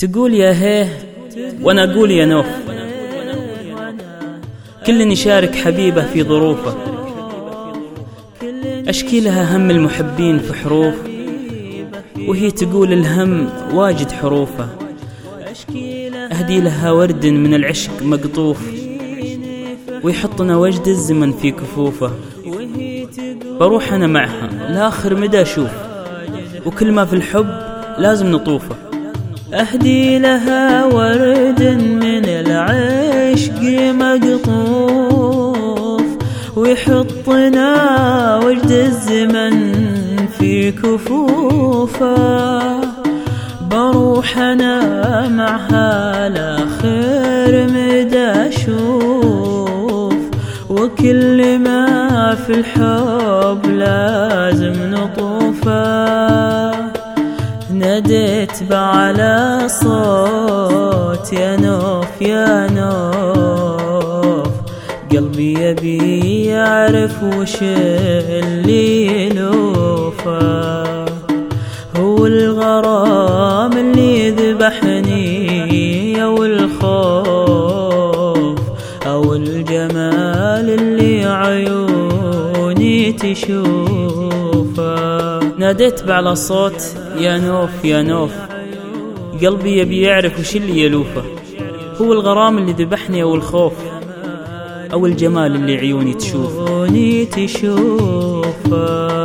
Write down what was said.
تقول يا هيه وأنا أقول يا نوف. كل يشارك حبيبه في ظروفه. أشكي لها هم المحبين في حروف وهي تقول الهم واجد حروفه. أهدي لها ورد من العشق مقطوف ويحطنا وجد الزمن في كفوفه. بروح أنا معها لآخر مدى أشوف وكل ما في الحب لازم نطوفه. أهدي لها ورد من العشق مقطوف ويحطنا وجد الزمن في كفوفه. بروح أنا معها لآخر مدى أشوف وكل ما في الحب لازم نطوفه. ناديت بعلى صوت يا نوف يا نوف. قلبي يبي يعرف وش اللي يلوفه هو الغرام اللي ذبحني أو الخوف أو الجمال اللي عيوني تشوفه ناديت بعلى صوت يا نوف يا نوف. قلبي يبي يعرف وش اللي يلوفه. هو الغرام اللي ذبحني أو الخوف أو الجمال اللي عيوني تشوفه. عيوني تشوفه.